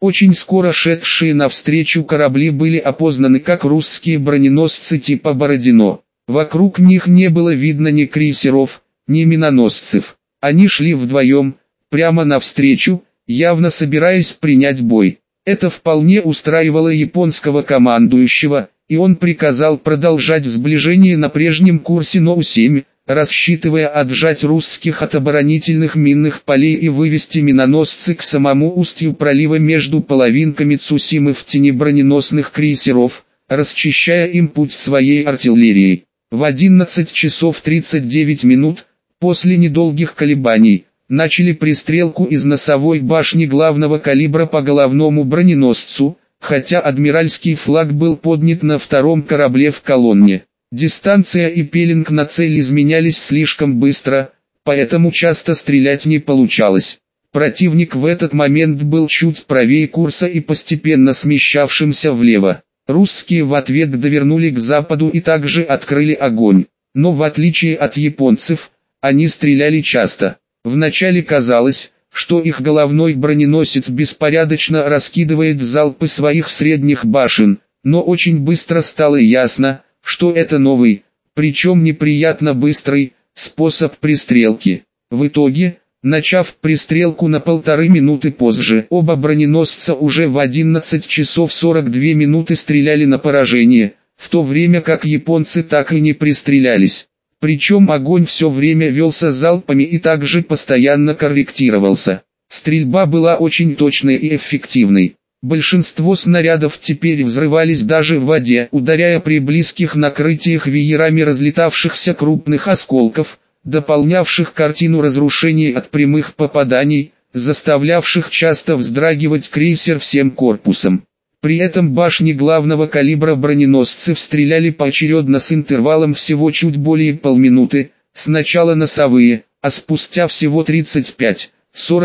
Очень скоро шедшие навстречу корабли были опознаны как русские броненосцы типа Бородино. Вокруг них не было видно ни крейсеров, ни миноносцев. Они шли вдвоем, прямо навстречу, явно собираясь принять бой. Это вполне устраивало японского командующего, и он приказал продолжать сближение на прежнем курсе НОУ-7, рассчитывая отжать русских от оборонительных минных полей и вывести миноносцы к самому устью пролива между половинками Цусимы в тени броненосных крейсеров, расчищая им путь своей артиллерией. В 11 часов 39 минут, после недолгих колебаний, начали пристрелку из носовой башни главного калибра по головному броненосцу, хотя адмиральский флаг был поднят на втором корабле в колонне. Дистанция и пеленг на цель изменялись слишком быстро, поэтому часто стрелять не получалось. Противник в этот момент был чуть правее курса и постепенно смещавшимся влево. Русские в ответ довернули к западу и также открыли огонь. Но в отличие от японцев, они стреляли часто. Вначале казалось, что их головной броненосец беспорядочно раскидывает залпы своих средних башен, но очень быстро стало ясно, что это новый, причем неприятно быстрый, способ пристрелки. В итоге, начав пристрелку на полторы минуты позже, оба броненосца уже в 11 часов 42 минуты стреляли на поражение, в то время как японцы так и не пристрелялись. Причем огонь все время велся залпами и также постоянно корректировался. Стрельба была очень точной и эффективной. Большинство снарядов теперь взрывались даже в воде, ударяя при близких накрытиях веерами разлетавшихся крупных осколков, дополнявших картину разрушений от прямых попаданий, заставлявших часто вздрагивать крейсер всем корпусом. При этом башни главного калибра броненосцев стреляли поочередно с интервалом всего чуть более полминуты, сначала носовые, а спустя всего 35-40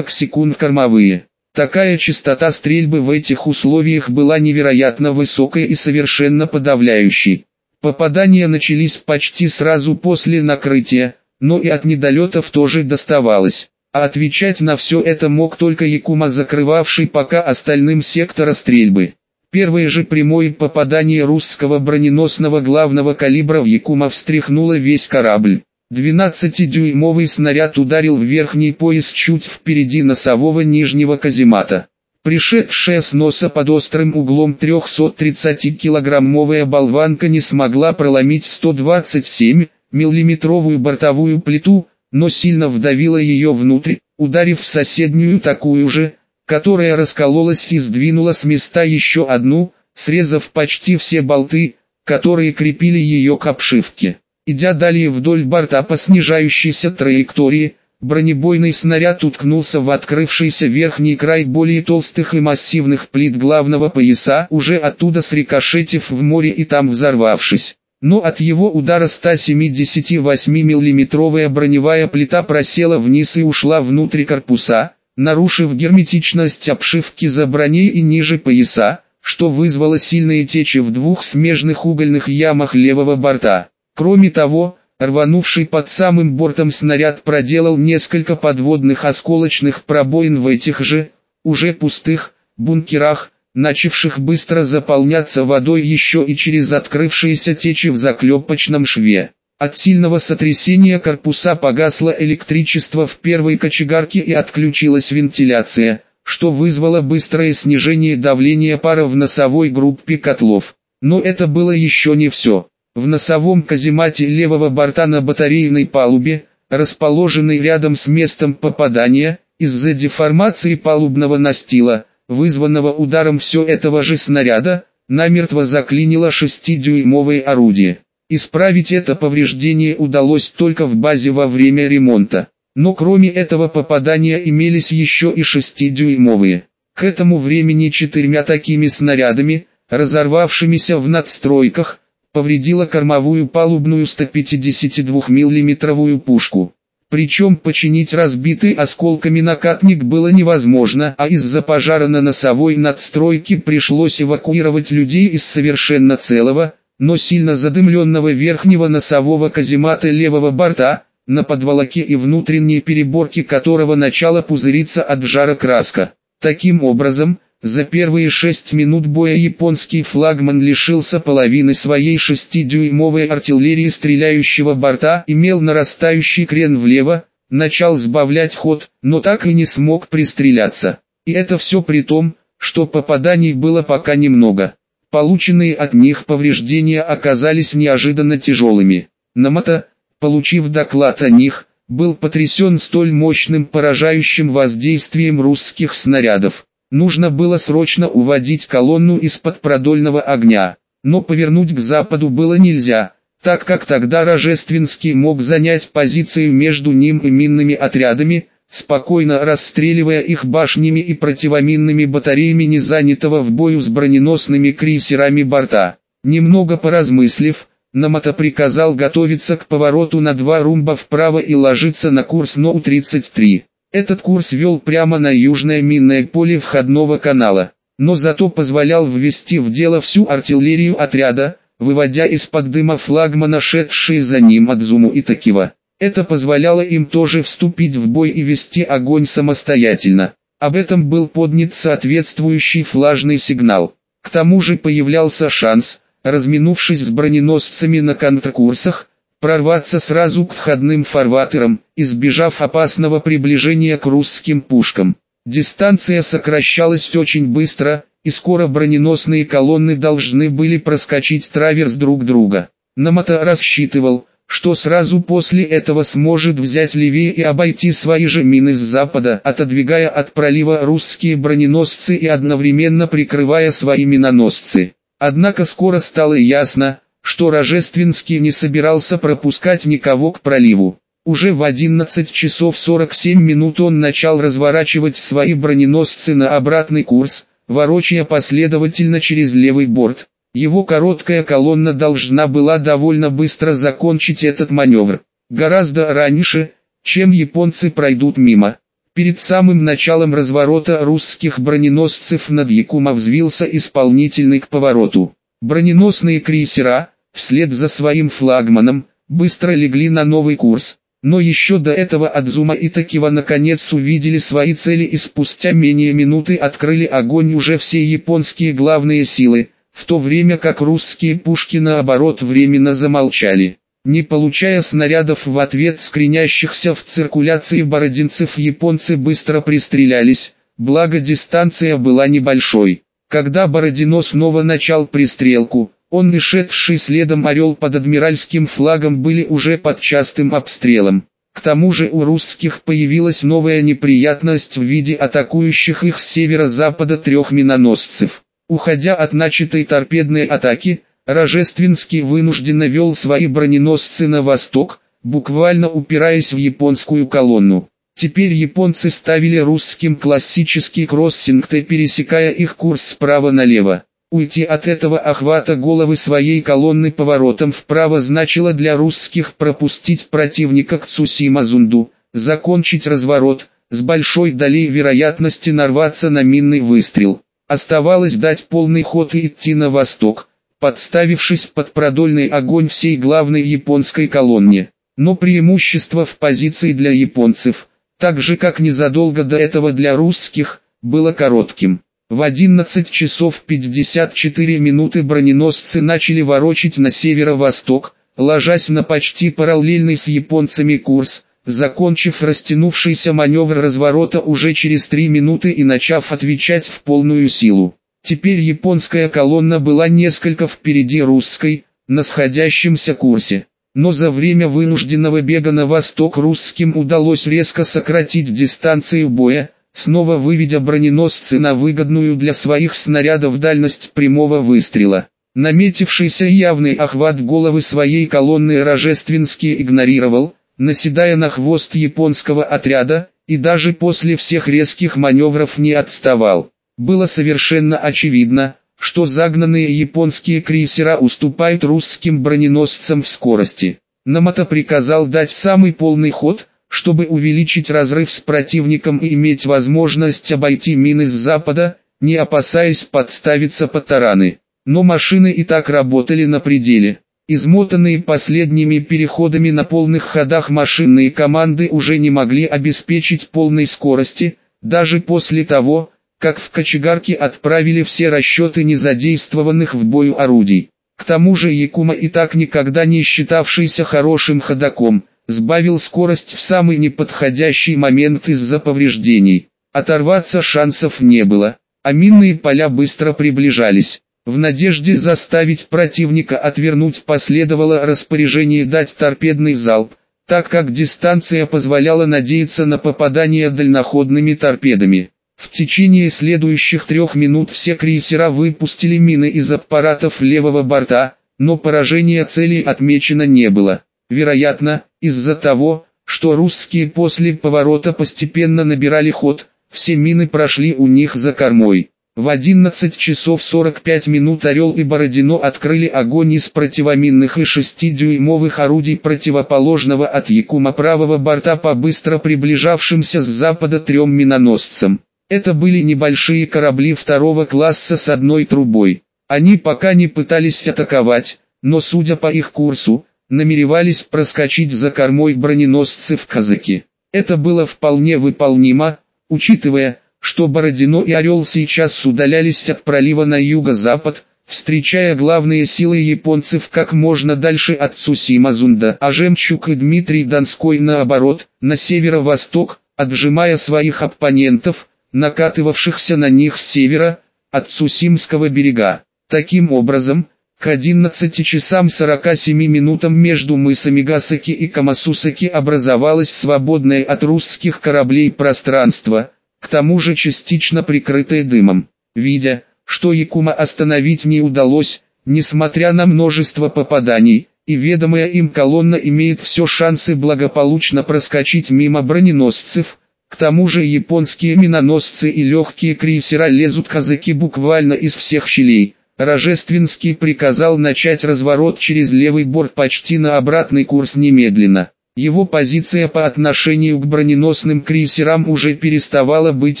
секунд кормовые. Такая частота стрельбы в этих условиях была невероятно высокой и совершенно подавляющей. Попадания начались почти сразу после накрытия, но и от недолетов тоже доставалось. А отвечать на все это мог только Якума, закрывавший пока остальным сектора стрельбы. Первое же прямое попадание русского броненосного главного калибра в Якума встряхнуло весь корабль. 12-дюймовый снаряд ударил в верхний пояс чуть впереди носового нижнего каземата. Пришедшая с носа под острым углом 330-килограммовая болванка не смогла проломить 127 миллиметровую бортовую плиту, но сильно вдавила ее внутрь, ударив в соседнюю такую же, которая раскололась и сдвинула с места еще одну, срезав почти все болты, которые крепили ее к обшивке. Идя далее вдоль борта по снижающейся траектории, бронебойный снаряд уткнулся в открывшийся верхний край более толстых и массивных плит главного пояса, уже оттуда срикошетив в море и там взорвавшись. Но от его удара 178 миллиметровая броневая плита просела вниз и ушла внутрь корпуса, нарушив герметичность обшивки за броней и ниже пояса, что вызвало сильные течи в двух смежных угольных ямах левого борта. Кроме того, рванувший под самым бортом снаряд проделал несколько подводных осколочных пробоин в этих же, уже пустых, бункерах, начавших быстро заполняться водой еще и через открывшиеся течи в заклепочном шве. От сильного сотрясения корпуса погасло электричество в первой кочегарке и отключилась вентиляция, что вызвало быстрое снижение давления пара в носовой группе котлов. Но это было еще не все. В носовом каземате левого борта на батарейной палубе, расположенной рядом с местом попадания, из-за деформации палубного настила, вызванного ударом все этого же снаряда, намертво заклинило шестидюймовое орудие. Исправить это повреждение удалось только в базе во время ремонта. Но кроме этого попадания имелись еще и 6-дюймовые. К этому времени четырьмя такими снарядами, разорвавшимися в надстройках, повредила кормовую палубную 152 миллиметровую пушку. Причем починить разбитый осколками накатник было невозможно, а из-за пожара на носовой надстройке пришлось эвакуировать людей из совершенно целого, но сильно задымленного верхнего носового каземата левого борта, на подволоке и внутренней переборке которого начала пузыриться от жара краска. Таким образом, За первые шесть минут боя японский флагман лишился половины своей шестидюймовой артиллерии стреляющего борта, имел нарастающий крен влево, начал сбавлять ход, но так и не смог пристреляться. И это все при том, что попаданий было пока немного. Полученные от них повреждения оказались неожиданно тяжелыми. Намата, получив доклад о них, был потрясен столь мощным поражающим воздействием русских снарядов. Нужно было срочно уводить колонну из-под продольного огня, но повернуть к западу было нельзя, так как тогда Рожественский мог занять позицию между ним и минными отрядами, спокойно расстреливая их башнями и противоминными батареями не занятого в бою с броненосными крейсерами борта. Немного поразмыслив, Намата приказал готовиться к повороту на два румба вправо и ложиться на курс НОУ-33. Этот курс вел прямо на южное минное поле входного канала, но зато позволял ввести в дело всю артиллерию отряда, выводя из-под дыма флагмана шедшие за ним Адзуму и Такива. Это позволяло им тоже вступить в бой и вести огонь самостоятельно. Об этом был поднят соответствующий флажный сигнал. К тому же появлялся шанс, разминувшись с броненосцами на контркурсах, прорваться сразу к входным фарватерам, избежав опасного приближения к русским пушкам. Дистанция сокращалась очень быстро, и скоро броненосные колонны должны были проскочить траверс друг друга. Намата рассчитывал, что сразу после этого сможет взять левее и обойти свои же мины с запада, отодвигая от пролива русские броненосцы и одновременно прикрывая свои миноносцы. Однако скоро стало ясно, что Рожественский не собирался пропускать никого к проливу. Уже в 11 часов 47 минут он начал разворачивать свои броненосцы на обратный курс, ворочая последовательно через левый борт. Его короткая колонна должна была довольно быстро закончить этот маневр. Гораздо раньше, чем японцы пройдут мимо. Перед самым началом разворота русских броненосцев над Якума взвился исполнительный к повороту. Броненосные крейсера, вслед за своим флагманом, быстро легли на новый курс. Но еще до этого Адзума и Такива наконец увидели свои цели и спустя менее минуты открыли огонь уже все японские главные силы, в то время как русские пушки наоборот временно замолчали. Не получая снарядов в ответ скренящихся в циркуляции бородинцев японцы быстро пристрелялись, благо дистанция была небольшой. Когда Бородино снова начал пристрелку, он и шедший следом орел под адмиральским флагом были уже под частым обстрелом. К тому же у русских появилась новая неприятность в виде атакующих их с северо-запада трех миноносцев. Уходя от начатой торпедной атаки, Рожественский вынужденно вел свои броненосцы на восток, буквально упираясь в японскую колонну. Теперь японцы ставили русским классический кроссинг, пересекая их курс справа налево. Уйти от этого охвата головы своей колонны поворотом вправо значило для русских пропустить противника к Цусима-Зунду, закончить разворот, с большой долей вероятности нарваться на минный выстрел. Оставалось дать полный ход и идти на восток, подставившись под продольный огонь всей главной японской колонне. Но преимущество в позиции для японцев – так же как незадолго до этого для русских, было коротким. В 11 часов 54 минуты броненосцы начали ворочить на северо-восток, ложась на почти параллельный с японцами курс, закончив растянувшийся маневр разворота уже через 3 минуты и начав отвечать в полную силу. Теперь японская колонна была несколько впереди русской, на сходящемся курсе но за время вынужденного бега на восток русским удалось резко сократить дистанцию боя, снова выведя броненосцы на выгодную для своих снарядов дальность прямого выстрела. Наметившийся явный охват головы своей колонны Рожественский игнорировал, наседая на хвост японского отряда, и даже после всех резких маневров не отставал. Было совершенно очевидно, что загнанные японские крейсера уступают русским броненосцам в скорости. Намата приказал дать самый полный ход, чтобы увеличить разрыв с противником и иметь возможность обойти мины с запада, не опасаясь подставиться под тараны. Но машины и так работали на пределе. Измотанные последними переходами на полных ходах машинные команды уже не могли обеспечить полной скорости, даже после того, как в кочегарке отправили все расчеты незадействованных в бою орудий. К тому же Якума и так никогда не считавшийся хорошим ходаком, сбавил скорость в самый неподходящий момент из-за повреждений. Оторваться шансов не было, а минные поля быстро приближались. В надежде заставить противника отвернуть последовало распоряжение дать торпедный залп, так как дистанция позволяла надеяться на попадание дальноходными торпедами. В течение следующих трех минут все крейсера выпустили мины из аппаратов левого борта, но поражения целей отмечено не было. Вероятно, из-за того, что русские после поворота постепенно набирали ход, все мины прошли у них за кормой. В 11 часов 45 минут «Орел» и «Бородино» открыли огонь из противоминных и 6-дюймовых орудий противоположного от Якума правого борта по быстро приближавшимся с запада трем миноносцам. Это были небольшие корабли второго класса с одной трубой. Они пока не пытались атаковать, но судя по их курсу, намеревались проскочить за кормой броненосцев казаки. Это было вполне выполнимо, учитывая, что Бородино и Орел сейчас удалялись от пролива на юго-запад, встречая главные силы японцев как можно дальше от Цусимазунда, а Жемчуг и Дмитрий Донской наоборот, на северо-восток, отжимая своих оппонентов, накатывавшихся на них с севера, от Цусимского берега. Таким образом, к 11 часам 47 минутам между мысами Гасаки и Камасусаки образовалось свободное от русских кораблей пространство, к тому же частично прикрытое дымом. Видя, что Якума остановить не удалось, несмотря на множество попаданий, и ведомая им колонна имеет все шансы благополучно проскочить мимо броненосцев, к тому же японские миноносцы и легкие крейсера лезут казаки буквально из всех щелей. Рожественский приказал начать разворот через левый борт почти на обратный курс немедленно. Его позиция по отношению к броненосным крейсерам уже переставала быть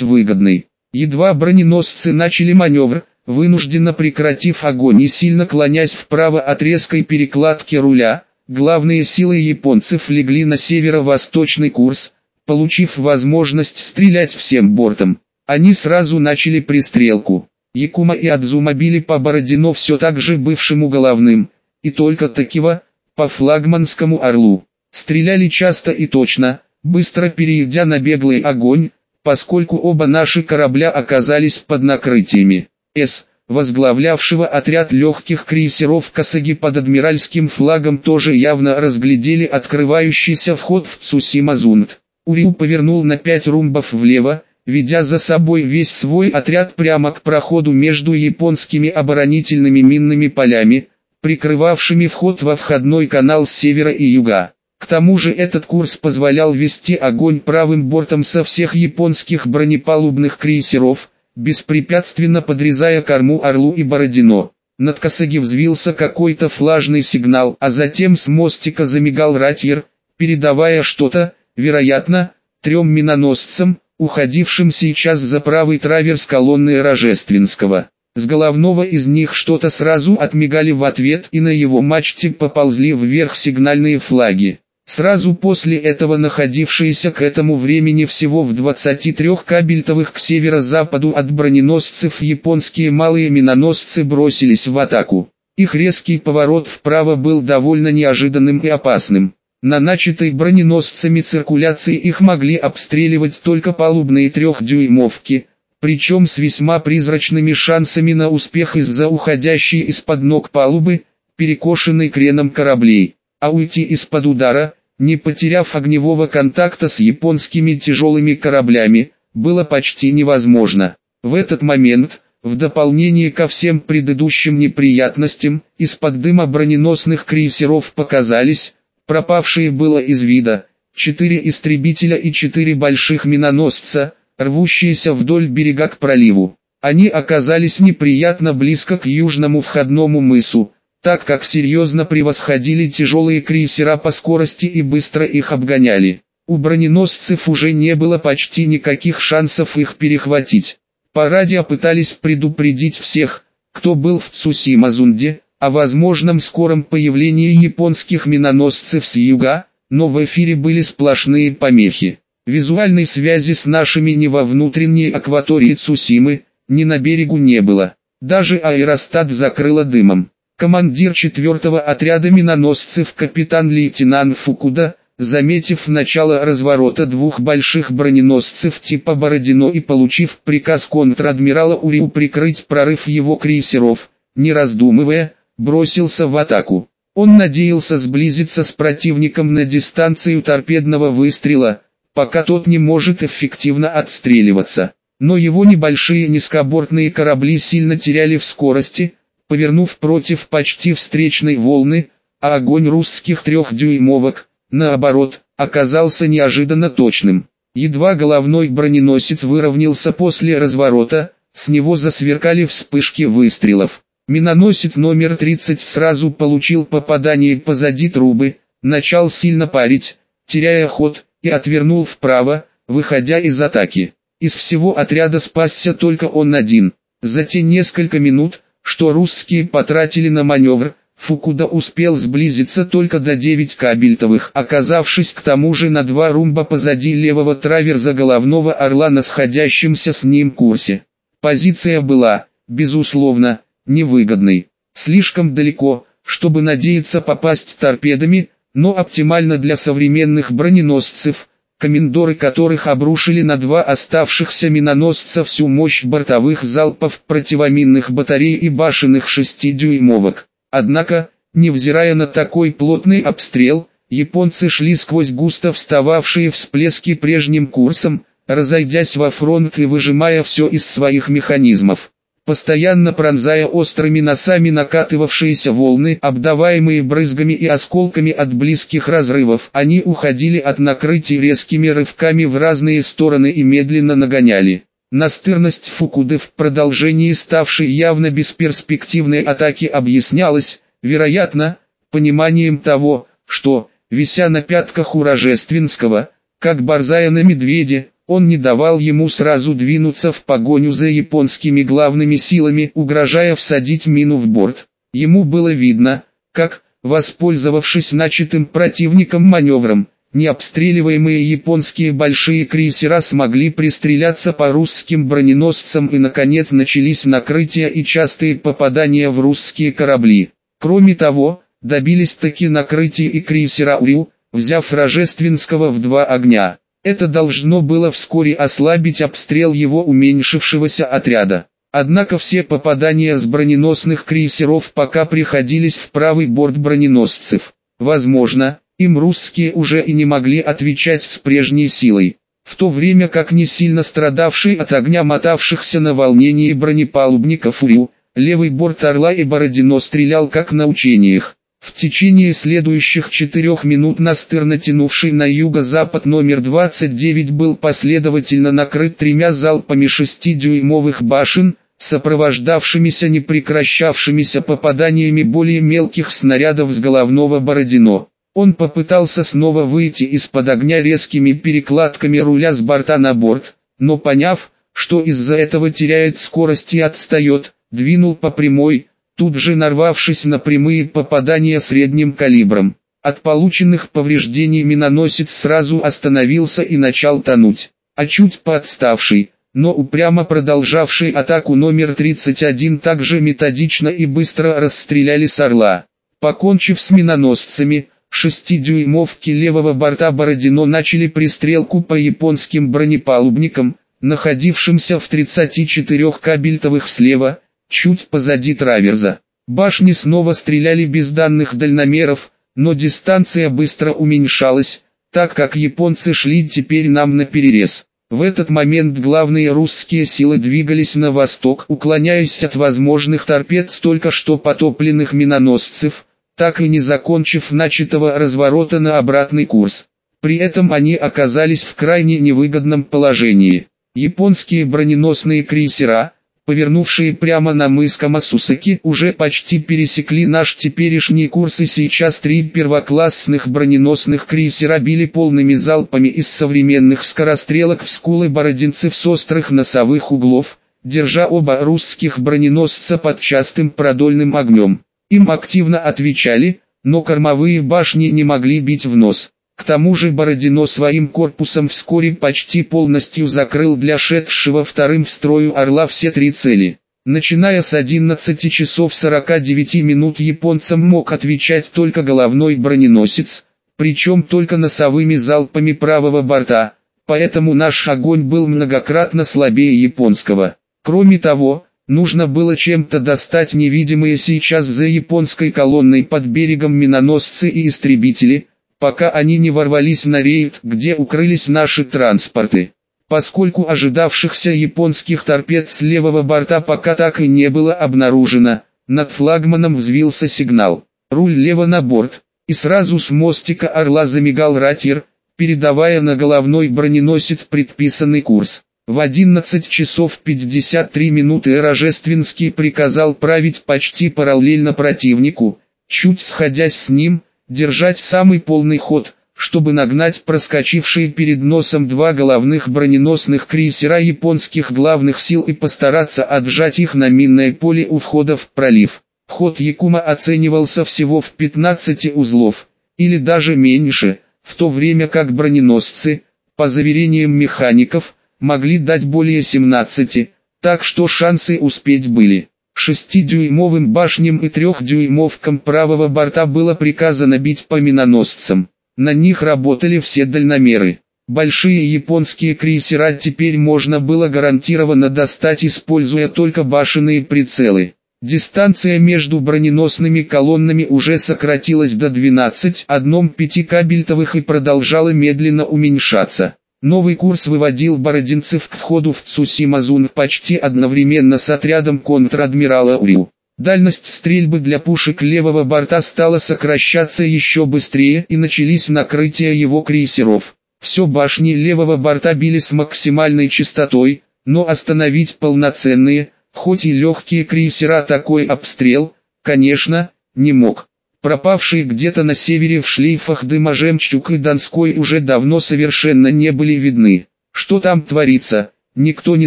выгодной. Едва броненосцы начали маневр, вынужденно прекратив огонь и сильно клонясь вправо от резкой перекладки руля, главные силы японцев легли на северо-восточный курс, Получив возможность стрелять всем бортом, они сразу начали пристрелку. Якума и Адзума били по Бородино все так же бывшему головным, и только Такива, по флагманскому орлу. Стреляли часто и точно, быстро перейдя на беглый огонь, поскольку оба наши корабля оказались под накрытиями. С, возглавлявшего отряд легких крейсеров Касаги под адмиральским флагом тоже явно разглядели открывающийся вход в Цусимазунт. Урил повернул на пять румбов влево, ведя за собой весь свой отряд прямо к проходу между японскими оборонительными минными полями, прикрывавшими вход во входной канал с севера и юга. К тому же этот курс позволял вести огонь правым бортом со всех японских бронепалубных крейсеров, беспрепятственно подрезая корму Орлу и Бородино. Над Косаги взвился какой-то флажный сигнал, а затем с мостика замигал ратьер, передавая что-то, вероятно, трем миноносцам, уходившим сейчас за правый траверс колонны Рожественского. С головного из них что-то сразу отмигали в ответ и на его мачте поползли вверх сигнальные флаги. Сразу после этого находившиеся к этому времени всего в 23 кабельтовых к северо-западу от броненосцев японские малые миноносцы бросились в атаку. Их резкий поворот вправо был довольно неожиданным и опасным. На начатой броненосцами циркуляции их могли обстреливать только палубные трехдюймовки, причем с весьма призрачными шансами на успех из-за уходящей из-под ног палубы, перекошенной креном кораблей, а уйти из-под удара, не потеряв огневого контакта с японскими тяжелыми кораблями, было почти невозможно. В этот момент, в дополнение ко всем предыдущим неприятностям, из-под дыма броненосных крейсеров показались, пропавшие было из вида, четыре истребителя и четыре больших миноносца, рвущиеся вдоль берега к проливу. Они оказались неприятно близко к южному входному мысу, так как серьезно превосходили тяжелые крейсера по скорости и быстро их обгоняли. У броненосцев уже не было почти никаких шансов их перехватить. По радио пытались предупредить всех, кто был в Цусимазунде, о возможном скором появлении японских миноносцев с юга, но в эфире были сплошные помехи. Визуальной связи с нашими ни во внутренней акватории Цусимы, ни на берегу не было. Даже аэростат закрыло дымом. Командир 4-го отряда миноносцев капитан-лейтенант Фукуда, заметив начало разворота двух больших броненосцев типа Бородино и получив приказ контр-адмирала Уриу прикрыть прорыв его крейсеров, не раздумывая, бросился в атаку. Он надеялся сблизиться с противником на дистанцию торпедного выстрела, пока тот не может эффективно отстреливаться. Но его небольшие низкобортные корабли сильно теряли в скорости, повернув против почти встречной волны, а огонь русских трехдюймовок, наоборот, оказался неожиданно точным. Едва головной броненосец выровнялся после разворота, с него засверкали вспышки выстрелов. Миноносец номер 30 сразу получил попадание позади трубы, начал сильно парить, теряя ход, и отвернул вправо, выходя из атаки. Из всего отряда спасся только он один. За те несколько минут, что русские потратили на маневр, Фукуда успел сблизиться только до 9 кабельтовых, оказавшись к тому же на два румба позади левого траверза головного орла на сходящемся с ним курсе. Позиция была, безусловно, невыгодной. Слишком далеко, чтобы надеяться попасть торпедами, но оптимально для современных броненосцев, комендоры которых обрушили на два оставшихся миноносца всю мощь бортовых залпов противоминных батарей и башенных шестидюймовок. Однако, невзирая на такой плотный обстрел, японцы шли сквозь густо встававшие всплески прежним курсом, разойдясь во фронт и выжимая все из своих механизмов постоянно пронзая острыми носами накатывавшиеся волны, обдаваемые брызгами и осколками от близких разрывов. Они уходили от накрытий резкими рывками в разные стороны и медленно нагоняли. Настырность Фукуды в продолжении ставшей явно бесперспективной атаки объяснялась, вероятно, пониманием того, что, вися на пятках у Рожественского, как борзая на медведе, он не давал ему сразу двинуться в погоню за японскими главными силами, угрожая всадить мину в борт. Ему было видно, как, воспользовавшись начатым противником маневром, необстреливаемые японские большие крейсера смогли пристреляться по русским броненосцам и наконец начались накрытия и частые попадания в русские корабли. Кроме того, добились таки накрытия и крейсера Урил, взяв Рожественского в два огня. Это должно было вскоре ослабить обстрел его уменьшившегося отряда. Однако все попадания с броненосных крейсеров пока приходились в правый борт броненосцев. Возможно, им русские уже и не могли отвечать с прежней силой. В то время как не сильно страдавший от огня мотавшихся на волнении бронепалубников Урил, левый борт Орла и Бородино стрелял как на учениях. В течение следующих четырех минут настырно тянувший на юго-запад номер 29 был последовательно накрыт тремя залпами шестидюймовых башен, сопровождавшимися непрекращавшимися попаданиями более мелких снарядов с головного Бородино. Он попытался снова выйти из-под огня резкими перекладками руля с борта на борт, но поняв, что из-за этого теряет скорость и отстает, двинул по прямой, тут же нарвавшись на прямые попадания средним калибром. От полученных повреждений миноносец сразу остановился и начал тонуть, а чуть подставший, но упрямо продолжавший атаку номер 31 также методично и быстро расстреляли с орла. Покончив с миноносцами, шестидюймовки левого борта Бородино начали пристрелку по японским бронепалубникам, находившимся в 34 кабельтовых слева, чуть позади траверза. Башни снова стреляли без данных дальномеров, но дистанция быстро уменьшалась, так как японцы шли теперь нам на перерез. В этот момент главные русские силы двигались на восток, уклоняясь от возможных торпед столько что потопленных миноносцев, так и не закончив начатого разворота на обратный курс. При этом они оказались в крайне невыгодном положении. Японские броненосные крейсера – повернувшие прямо на мыс Камасусаки, уже почти пересекли наш теперешний курс и сейчас три первоклассных броненосных крейсера били полными залпами из современных скорострелок в скулы бородинцев с острых носовых углов, держа оба русских броненосца под частым продольным огнем. Им активно отвечали, но кормовые башни не могли бить в нос. К тому же Бородино своим корпусом вскоре почти полностью закрыл для шедшего вторым в строю «Орла» все три цели. Начиная с 11 часов 49 минут японцам мог отвечать только головной броненосец, причем только носовыми залпами правого борта, поэтому наш огонь был многократно слабее японского. Кроме того, нужно было чем-то достать невидимые сейчас за японской колонной под берегом миноносцы и истребители, пока они не ворвались на рейд, где укрылись наши транспорты. Поскольку ожидавшихся японских торпед с левого борта пока так и не было обнаружено, над флагманом взвился сигнал. Руль лево на борт, и сразу с мостика «Орла» замигал ратьер, передавая на головной броненосец предписанный курс. В 11 часов 53 минуты Рожественский приказал править почти параллельно противнику, чуть сходясь с ним, держать самый полный ход – чтобы нагнать проскочившие перед носом два головных броненосных крейсера японских главных сил и постараться отжать их на минное поле у входа в пролив. Ход Якума оценивался всего в 15 узлов, или даже меньше, в то время как броненосцы, по заверениям механиков, могли дать более 17, так что шансы успеть были. Шестидюймовым башням и трехдюймовкам правого борта было приказано бить по миноносцам. На них работали все дальномеры. Большие японские крейсера теперь можно было гарантированно достать используя только башенные прицелы. Дистанция между броненосными колоннами уже сократилась до 12 одном пятикабельтовых и продолжала медленно уменьшаться. Новый курс выводил бородинцев к входу в Цусимазун почти одновременно с отрядом контр-адмирала Урю. Дальность стрельбы для пушек левого борта стала сокращаться еще быстрее и начались накрытия его крейсеров. Все башни левого борта били с максимальной частотой, но остановить полноценные, хоть и легкие крейсера такой обстрел, конечно, не мог. Пропавшие где-то на севере в шлейфах дыма жемчуг и Донской уже давно совершенно не были видны. Что там творится, никто не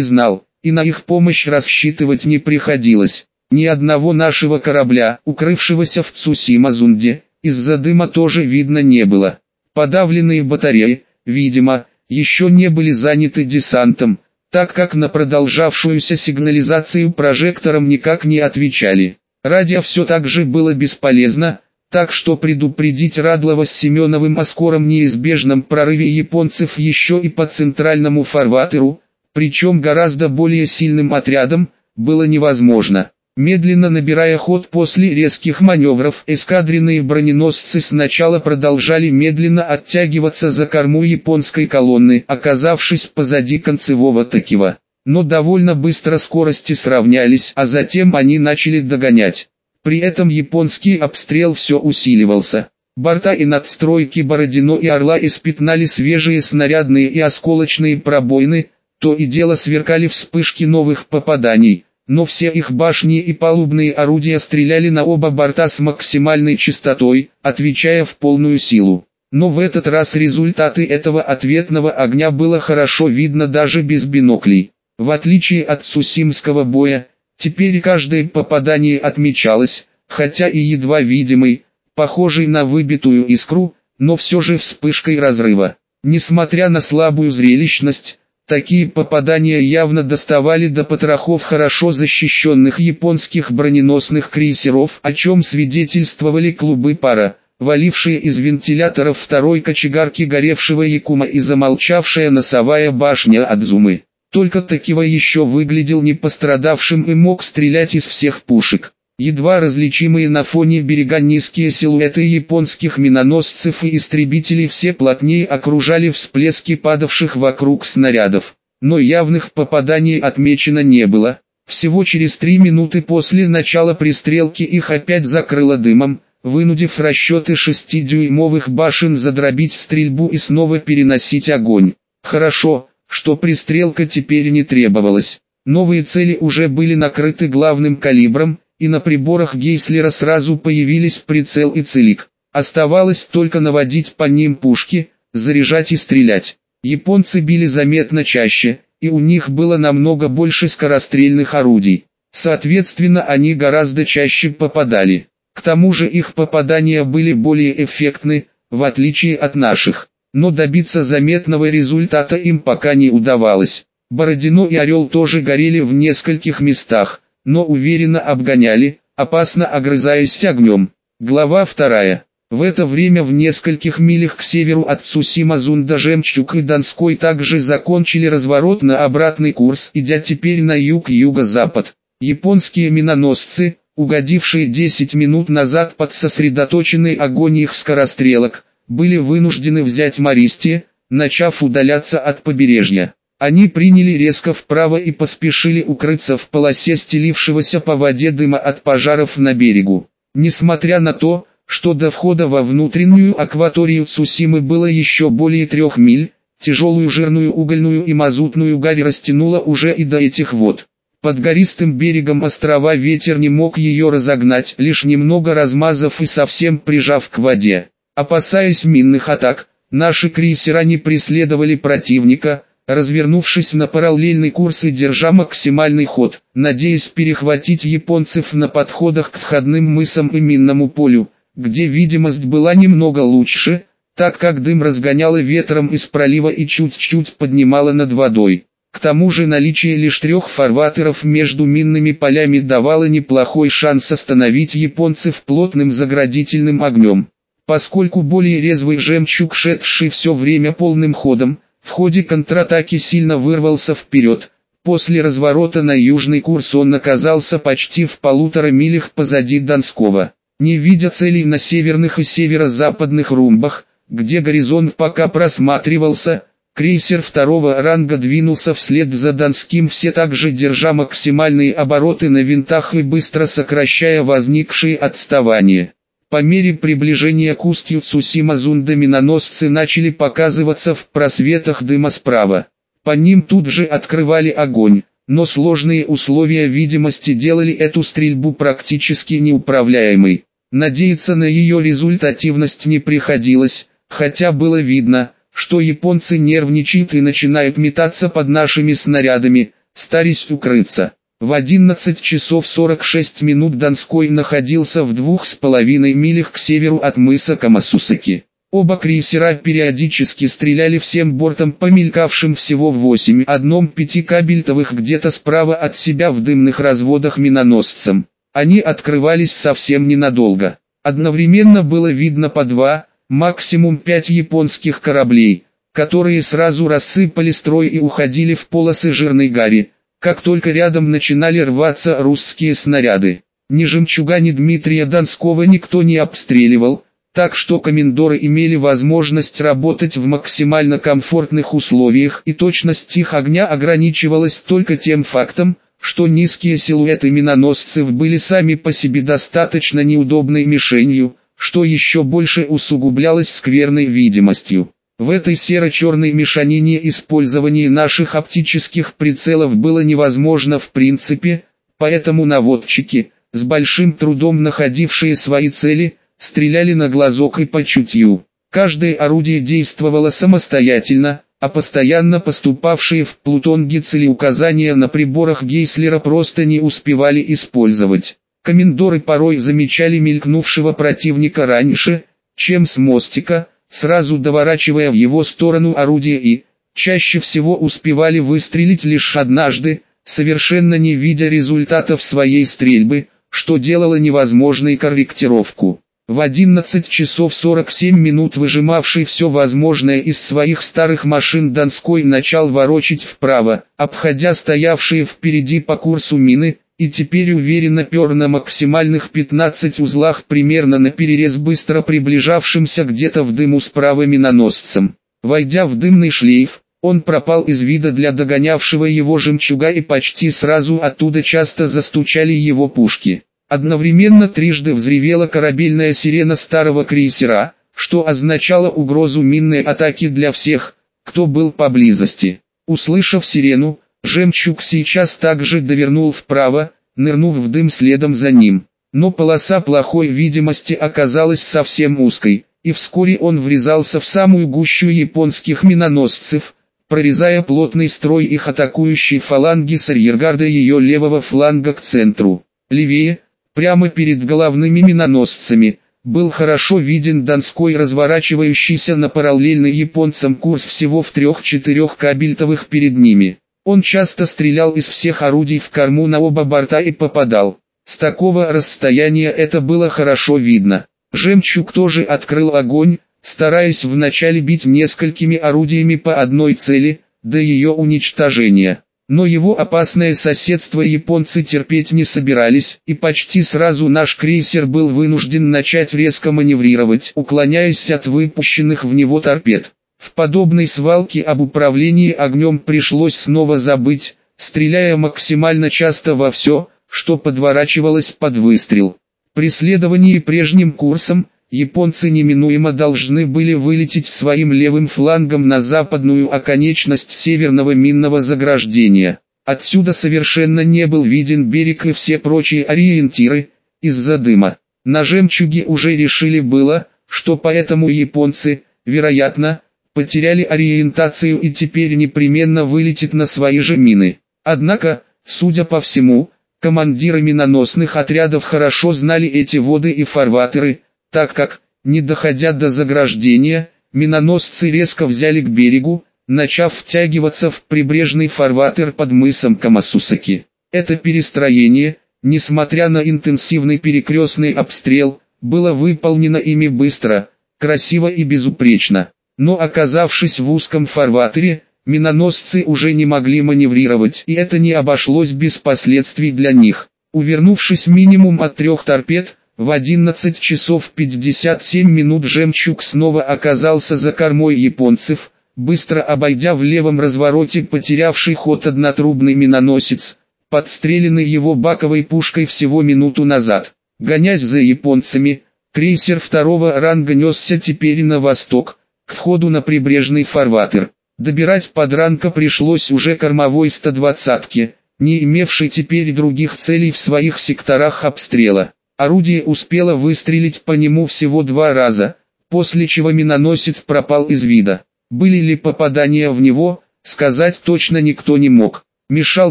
знал, и на их помощь рассчитывать не приходилось. Ни одного нашего корабля, укрывшегося в Цусимазунде, из-за дыма тоже видно не было. Подавленные батареи, видимо, еще не были заняты десантом, так как на продолжавшуюся сигнализацию прожектором никак не отвечали. Радио все так же было бесполезно, так что предупредить Радлова с Семеновым о скором неизбежном прорыве японцев еще и по центральному фарватеру, причем гораздо более сильным отрядом, было невозможно. Медленно набирая ход после резких маневров, эскадренные броненосцы сначала продолжали медленно оттягиваться за корму японской колонны, оказавшись позади концевого Токива. Но довольно быстро скорости сравнялись, а затем они начали догонять. При этом японский обстрел все усиливался. Борта и надстройки Бородино и Орла испятнали свежие снарядные и осколочные пробоины, то и дело сверкали вспышки новых попаданий но все их башни и палубные орудия стреляли на оба борта с максимальной частотой, отвечая в полную силу. Но в этот раз результаты этого ответного огня было хорошо видно даже без биноклей. В отличие от Сусимского боя, теперь каждое попадание отмечалось, хотя и едва видимый, похожий на выбитую искру, но все же вспышкой разрыва. Несмотря на слабую зрелищность, Такие попадания явно доставали до потрохов хорошо защищенных японских броненосных крейсеров, о чем свидетельствовали клубы пара, валившие из вентиляторов второй кочегарки горевшего Якума и замолчавшая носовая башня Адзумы. Только Такива еще выглядел не пострадавшим и мог стрелять из всех пушек. Едва различимые на фоне берега низкие силуэты японских миноносцев и истребителей все плотнее окружали всплески падавших вокруг снарядов. Но явных попаданий отмечено не было. Всего через три минуты после начала пристрелки их опять закрыло дымом, вынудив расчеты шестидюймовых башен задробить стрельбу и снова переносить огонь. Хорошо, что пристрелка теперь не требовалась. Новые цели уже были накрыты главным калибром, и на приборах Гейслера сразу появились прицел и целик. Оставалось только наводить по ним пушки, заряжать и стрелять. Японцы били заметно чаще, и у них было намного больше скорострельных орудий. Соответственно они гораздо чаще попадали. К тому же их попадания были более эффектны, в отличие от наших. Но добиться заметного результата им пока не удавалось. Бородино и Орел тоже горели в нескольких местах, но уверенно обгоняли, опасно огрызаясь огнем. Глава вторая. В это время в нескольких милях к северу от Цусима Зунда Жемчуг и Донской также закончили разворот на обратный курс, идя теперь на юг-юго-запад. Японские миноносцы, угодившие 10 минут назад под сосредоточенный огонь их скорострелок, были вынуждены взять Мористи, начав удаляться от побережья. Они приняли резко вправо и поспешили укрыться в полосе стелившегося по воде дыма от пожаров на берегу. Несмотря на то, что до входа во внутреннюю акваторию Цусимы было еще более трех миль, тяжелую жирную угольную и мазутную гарь растянула уже и до этих вод. Под гористым берегом острова ветер не мог ее разогнать, лишь немного размазав и совсем прижав к воде. Опасаясь минных атак, наши крейсера не преследовали противника, развернувшись на параллельный курс и держа максимальный ход, надеясь перехватить японцев на подходах к входным мысам и минному полю, где видимость была немного лучше, так как дым разгоняло ветром из пролива и чуть-чуть поднимало над водой. К тому же наличие лишь трех фарватеров между минными полями давало неплохой шанс остановить японцев плотным заградительным огнем. Поскольку более резвый жемчуг, шедший все время полным ходом, в ходе контратаки сильно вырвался вперед, после разворота на южный курс он оказался почти в полутора милях позади Донского. Не видя целей на северных и северо-западных румбах, где горизонт пока просматривался, Крейсер второго ранга двинулся вслед за Донским все так же держа максимальные обороты на винтах и быстро сокращая возникшие отставания. По мере приближения к устью Цусима зунда миноносцы начали показываться в просветах дыма справа. По ним тут же открывали огонь, но сложные условия видимости делали эту стрельбу практически неуправляемой. Надеяться на ее результативность не приходилось, хотя было видно, что японцы нервничают и начинают метаться под нашими снарядами, старясь укрыться. В 11 часов 46 минут Донской находился в двух с половиной милях к северу от мыса Камасусаки. Оба крейсера периодически стреляли всем бортом по мелькавшим всего в 8 одном пяти кабельтовых где-то справа от себя в дымных разводах миноносцам. Они открывались совсем ненадолго. Одновременно было видно по два, максимум пять японских кораблей, которые сразу рассыпали строй и уходили в полосы жирной гари, как только рядом начинали рваться русские снаряды. Ни жемчуга, ни Дмитрия Донского никто не обстреливал, так что комендоры имели возможность работать в максимально комфортных условиях и точность их огня ограничивалась только тем фактом, что низкие силуэты миноносцев были сами по себе достаточно неудобной мишенью, что еще больше усугублялось скверной видимостью. В этой серо-черной мешанине использование наших оптических прицелов было невозможно в принципе, поэтому наводчики, с большим трудом находившие свои цели, стреляли на глазок и по чутью. Каждое орудие действовало самостоятельно, а постоянно поступавшие в Плутон указания на приборах Гейслера просто не успевали использовать. Комендоры порой замечали мелькнувшего противника раньше, чем с мостика, сразу доворачивая в его сторону орудие и, чаще всего успевали выстрелить лишь однажды, совершенно не видя результатов своей стрельбы, что делало невозможной корректировку. В 11 часов 47 минут выжимавший все возможное из своих старых машин Донской начал ворочить вправо, обходя стоявшие впереди по курсу мины, и теперь уверенно пер на максимальных 15 узлах примерно на перерез быстро приближавшимся где-то в дыму справа миноносцем. Войдя в дымный шлейф, он пропал из вида для догонявшего его жемчуга и почти сразу оттуда часто застучали его пушки. Одновременно трижды взревела корабельная сирена старого крейсера, что означало угрозу минной атаки для всех, кто был поблизости. Услышав сирену, Жемчуг сейчас также довернул вправо, нырнув в дым следом за ним. Но полоса плохой видимости оказалась совсем узкой, и вскоре он врезался в самую гущу японских миноносцев, прорезая плотный строй их атакующей фаланги с арьергарда ее левого фланга к центру. Левее, прямо перед головными миноносцами, был хорошо виден Донской разворачивающийся на параллельный японцам курс всего в трех-четырех кабельтовых перед ними. Он часто стрелял из всех орудий в корму на оба борта и попадал. С такого расстояния это было хорошо видно. Жемчуг тоже открыл огонь, стараясь вначале бить несколькими орудиями по одной цели, до ее уничтожения. Но его опасное соседство японцы терпеть не собирались, и почти сразу наш крейсер был вынужден начать резко маневрировать, уклоняясь от выпущенных в него торпед. В подобной свалке об управлении огнем пришлось снова забыть, стреляя максимально часто во все, что подворачивалось под выстрел. При следовании прежним курсом, японцы неминуемо должны были вылететь своим левым флангом на западную оконечность северного минного заграждения. Отсюда совершенно не был виден берег и все прочие ориентиры, из-за дыма. На жемчуге уже решили было, что поэтому японцы, вероятно, потеряли ориентацию и теперь непременно вылетит на свои же мины. Однако, судя по всему, командиры миноносных отрядов хорошо знали эти воды и фарватеры, так как, не доходя до заграждения, миноносцы резко взяли к берегу, начав втягиваться в прибрежный фарватер под мысом Камасусаки. Это перестроение, несмотря на интенсивный перекрестный обстрел, было выполнено ими быстро, красиво и безупречно. Но оказавшись в узком фарватере, миноносцы уже не могли маневрировать, и это не обошлось без последствий для них. Увернувшись минимум от трех торпед, в 11 часов 57 минут «Жемчуг» снова оказался за кормой японцев, быстро обойдя в левом развороте потерявший ход однотрубный миноносец, подстреленный его баковой пушкой всего минуту назад. Гонясь за японцами, крейсер второго ранга несся теперь на восток, входу на прибрежный фарватер. Добирать подранка пришлось уже кормовой 120-ке, не имевшей теперь других целей в своих секторах обстрела. Орудие успело выстрелить по нему всего два раза, после чего миноносец пропал из вида. Были ли попадания в него, сказать точно никто не мог. Мешал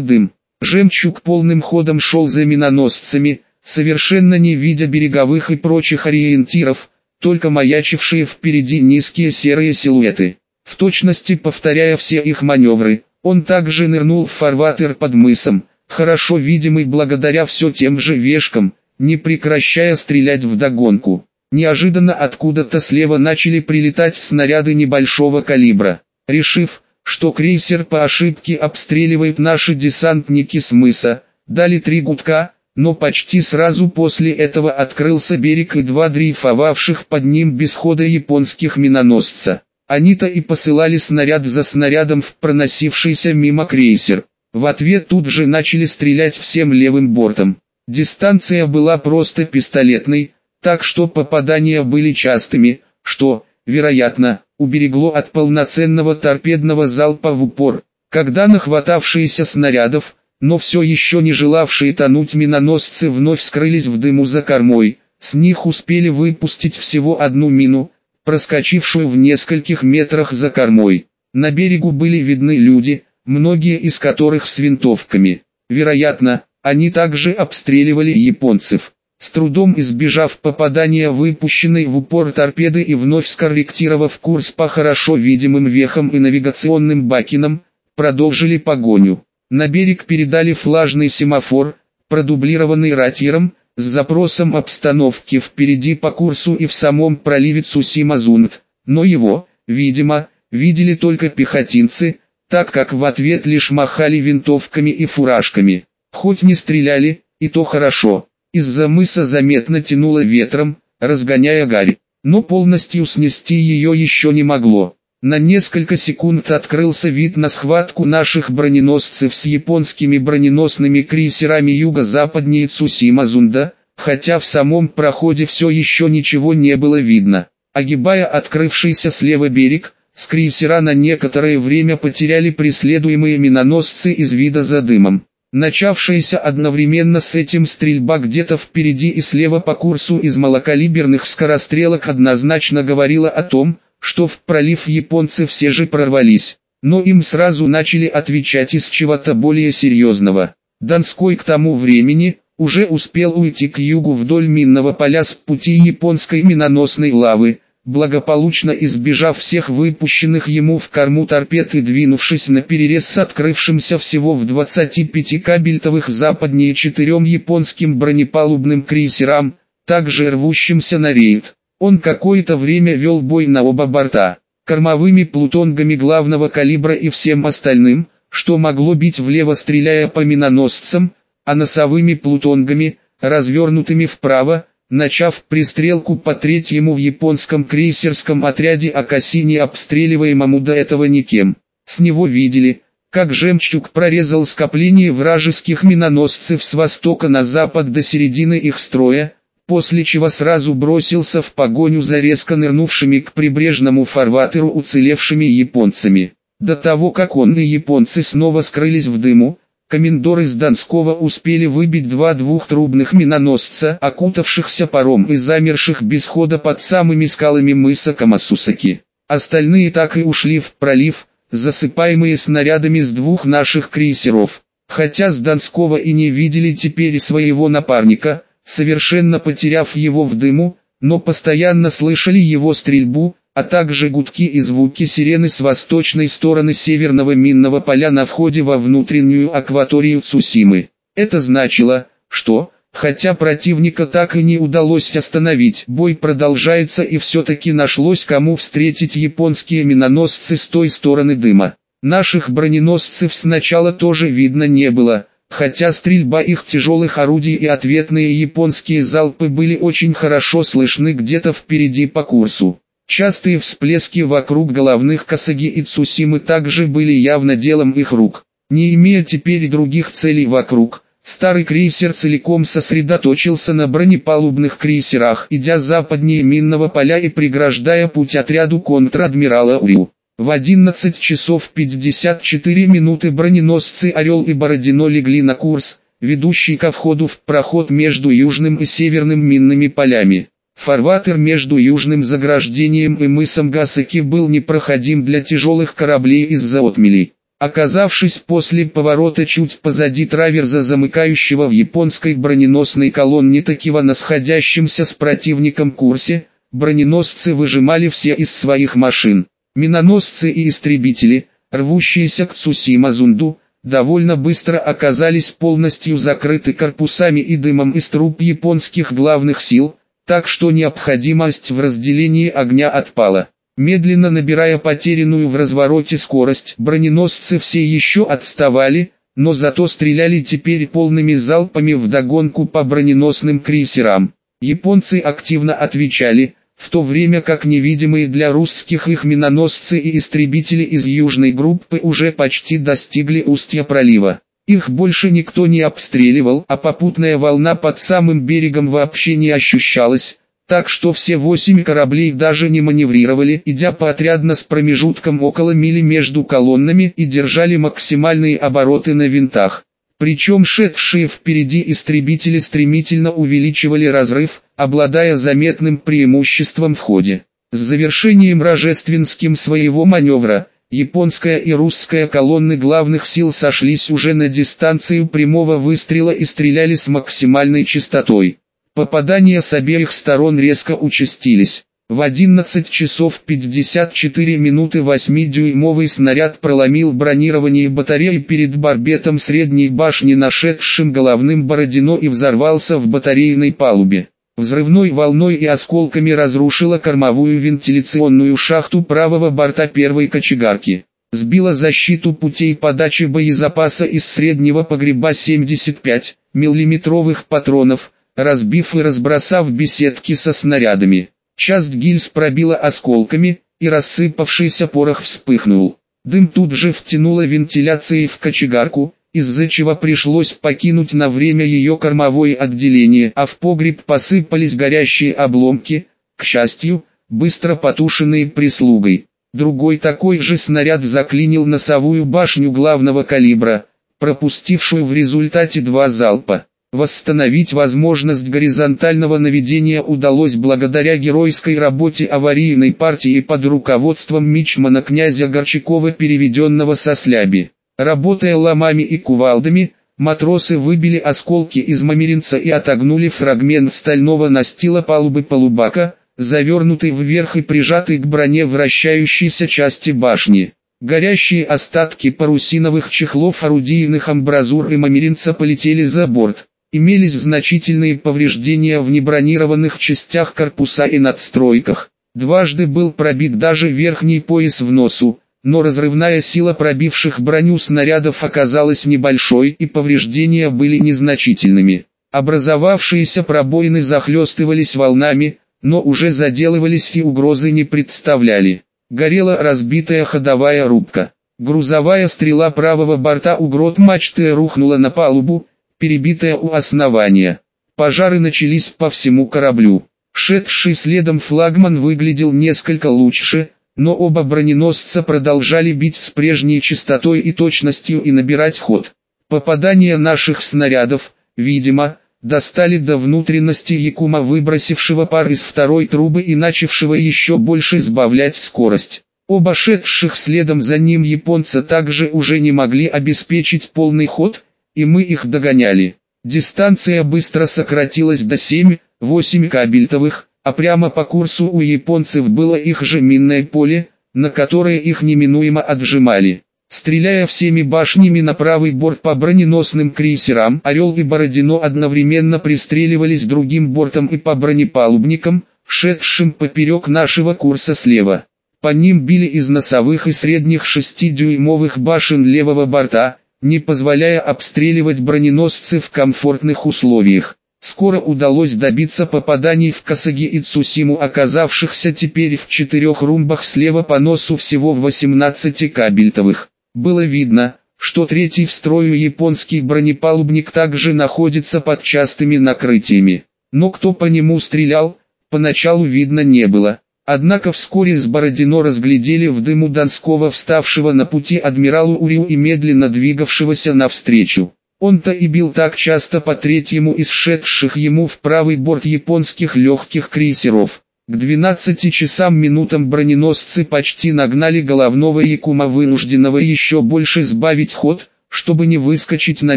дым. Жемчуг полным ходом шел за миноносцами, совершенно не видя береговых и прочих ориентиров, только маячившие впереди низкие серые силуэты. В точности повторяя все их маневры, он также нырнул в фарватер под мысом, хорошо видимый благодаря все тем же вешкам, не прекращая стрелять в догонку. Неожиданно откуда-то слева начали прилетать снаряды небольшого калибра. Решив, что крейсер по ошибке обстреливает наши десантники с мыса, дали три гудка, но почти сразу после этого открылся берег и два дрейфовавших под ним без хода японских миноносца. Они-то и посылали снаряд за снарядом в проносившийся мимо крейсер. В ответ тут же начали стрелять всем левым бортом. Дистанция была просто пистолетной, так что попадания были частыми, что, вероятно, уберегло от полноценного торпедного залпа в упор. Когда нахватавшиеся снарядов, но все еще не желавшие тонуть миноносцы вновь скрылись в дыму за кормой, с них успели выпустить всего одну мину, проскочившую в нескольких метрах за кормой. На берегу были видны люди, многие из которых с винтовками. Вероятно, они также обстреливали японцев. С трудом избежав попадания выпущенной в упор торпеды и вновь скорректировав курс по хорошо видимым вехам и навигационным бакинам, продолжили погоню. На берег передали флажный семафор, продублированный ратьером, с запросом обстановки впереди по курсу и в самом проливе Цусима-Зунт, но его, видимо, видели только пехотинцы, так как в ответ лишь махали винтовками и фуражками. Хоть не стреляли, и то хорошо. Из-за мыса заметно тянуло ветром, разгоняя гарь, но полностью снести ее еще не могло. На несколько секунд открылся вид на схватку наших броненосцев с японскими броненосными крейсерами юго-западнее Цусима-Зунда, хотя в самом проходе все еще ничего не было видно. Огибая открывшийся слева берег, с крейсера на некоторое время потеряли преследуемые миноносцы из вида за дымом. Начавшаяся одновременно с этим стрельба где-то впереди и слева по курсу из малокалиберных скорострелок однозначно говорила о том, что в пролив японцы все же прорвались. Но им сразу начали отвечать из чего-то более серьезного. Донской к тому времени, уже успел уйти к югу вдоль минного поля с пути японской миноносной лавы, благополучно избежав всех выпущенных ему в корму торпед и двинувшись на перерез с открывшимся всего в 25 кабельтовых западнее четырем японским бронепалубным крейсерам, также рвущимся на рейд. Он какое-то время вел бой на оба борта, кормовыми плутонгами главного калибра и всем остальным, что могло бить влево стреляя по миноносцам, а носовыми плутонгами, развернутыми вправо, начав пристрелку по третьему в японском крейсерском отряде Акасини обстреливаемому до этого никем. С него видели, как жемчуг прорезал скопление вражеских миноносцев с востока на запад до середины их строя, после чего сразу бросился в погоню за резко нырнувшими к прибрежному фарватеру уцелевшими японцами. До того как он и японцы снова скрылись в дыму, Комендоры из Донского успели выбить два двухтрубных миноносца, окутавшихся паром и замерших без хода под самыми скалами мыса Камасусаки. Остальные так и ушли в пролив, засыпаемые снарядами с двух наших крейсеров. Хотя с Донского и не видели теперь своего напарника, совершенно потеряв его в дыму, но постоянно слышали его стрельбу, а также гудки и звуки сирены с восточной стороны северного минного поля на входе во внутреннюю акваторию Цусимы. Это значило, что, хотя противника так и не удалось остановить, бой продолжается и все-таки нашлось кому встретить японские миноносцы с той стороны дыма. Наших броненосцев сначала тоже видно не было, хотя стрельба их тяжелых орудий и ответные японские залпы были очень хорошо слышны где-то впереди по курсу. Частые всплески вокруг головных Касаги и Цусимы также были явно делом их рук. Не имея теперь других целей вокруг, старый крейсер целиком сосредоточился на бронепалубных крейсерах, идя западнее минного поля и преграждая путь отряду контр-адмирала Урю. В 11 часов 54 минуты броненосцы «Орел» и «Бородино» легли на курс, ведущий ко входу в проход между южным и северным минными полями. Фарватер между южным заграждением и мысом Гасаки был непроходим для тяжелых кораблей из-за отмелей. Оказавшись после поворота чуть позади траверза замыкающего в японской броненосной колонне Такива на сходящемся с противником курсе, броненосцы выжимали все из своих машин. Миноносцы и истребители, рвущиеся к Цусима-Зунду, довольно быстро оказались полностью закрыты корпусами и дымом из труб японских главных сил, так что необходимость в разделении огня отпала. Медленно набирая потерянную в развороте скорость, броненосцы все еще отставали, но зато стреляли теперь полными залпами вдогонку по броненосным крейсерам. Японцы активно отвечали, в то время как невидимые для русских их миноносцы и истребители из южной группы уже почти достигли устья пролива. Их больше никто не обстреливал, а попутная волна под самым берегом вообще не ощущалась, так что все восемь кораблей даже не маневрировали, идя поотрядно с промежутком около мили между колоннами и держали максимальные обороты на винтах. Причем шедшие впереди истребители стремительно увеличивали разрыв, обладая заметным преимуществом в ходе. С завершением Рожественским своего маневра, японская и русская колонны главных сил сошлись уже на дистанцию прямого выстрела и стреляли с максимальной частотой. Попадания с обеих сторон резко участились. В 11 часов 54 минуты 8-дюймовый снаряд проломил бронирование батареи перед барбетом средней башни нашедшим головным Бородино и взорвался в батарейной палубе. Взрывной волной и осколками разрушила кормовую вентиляционную шахту правого борта первой кочегарки. Сбила защиту путей подачи боезапаса из среднего погреба 75 миллиметровых патронов, разбив и разбросав беседки со снарядами. Часть гильз пробила осколками, и рассыпавшийся порох вспыхнул. Дым тут же втянула вентиляцией в кочегарку, из-за чего пришлось покинуть на время ее кормовое отделение, а в погреб посыпались горящие обломки, к счастью, быстро потушенные прислугой. Другой такой же снаряд заклинил носовую башню главного калибра, пропустившую в результате два залпа. Восстановить возможность горизонтального наведения удалось благодаря геройской работе аварийной партии под руководством мичмана князя Горчакова переведенного со сляби. Работая ломами и кувалдами, Матросы выбили осколки из мамеринца и отогнули фрагмент стального настила палубы полубака, завернутый вверх и прижатый к броне вращающейся части башни. Горящие остатки парусиновых чехлов орудийных амбразур и мамеринца полетели за борт. Имелись значительные повреждения в небронированных частях корпуса и надстройках. Дважды был пробит даже верхний пояс в носу, но разрывная сила пробивших броню снарядов оказалась небольшой и повреждения были незначительными. Образовавшиеся пробоины захлестывались волнами, но уже заделывались и угрозы не представляли. Горела разбитая ходовая рубка. Грузовая стрела правого борта у грот мачты рухнула на палубу, перебитая у основания. Пожары начались по всему кораблю. Шедший следом флагман выглядел несколько лучше, но оба броненосца продолжали бить с прежней частотой и точностью и набирать ход. Попадания наших снарядов, видимо, достали до внутренности Якума выбросившего пар из второй трубы и начавшего еще больше сбавлять скорость. Оба шедших следом за ним японца также уже не могли обеспечить полный ход, и мы их догоняли. Дистанция быстро сократилась до 7-8 кабельтовых, а прямо по курсу у японцев было их же минное поле, на которое их неминуемо отжимали. Стреляя всеми башнями на правый борт по броненосным крейсерам, «Орел» и «Бородино» одновременно пристреливались другим бортом и по бронепалубникам, шедшим поперек нашего курса слева. По ним били из носовых и средних шестидюймовых башен левого борта, не позволяя обстреливать броненосцы в комфортных условиях. Скоро удалось добиться попаданий в Касаги и Цусиму, оказавшихся теперь в четырех румбах слева по носу всего в 18 кабельтовых. Было видно, что третий в строю японский бронепалубник также находится под частыми накрытиями. Но кто по нему стрелял, поначалу видно не было. Однако вскоре с Бородино разглядели в дыму Донского вставшего на пути адмиралу Урию и медленно двигавшегося навстречу. Он-то и бил так часто по третьему из шедших ему в правый борт японских легких крейсеров. К 12 часам минутам броненосцы почти нагнали головного Якума вынужденного еще больше сбавить ход, чтобы не выскочить на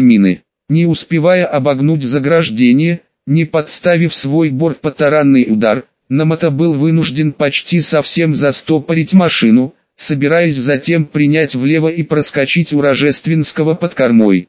мины. Не успевая обогнуть заграждение, не подставив свой борт под таранный удар, Намата был вынужден почти совсем застопорить машину, собираясь затем принять влево и проскочить у Рожественского под кормой.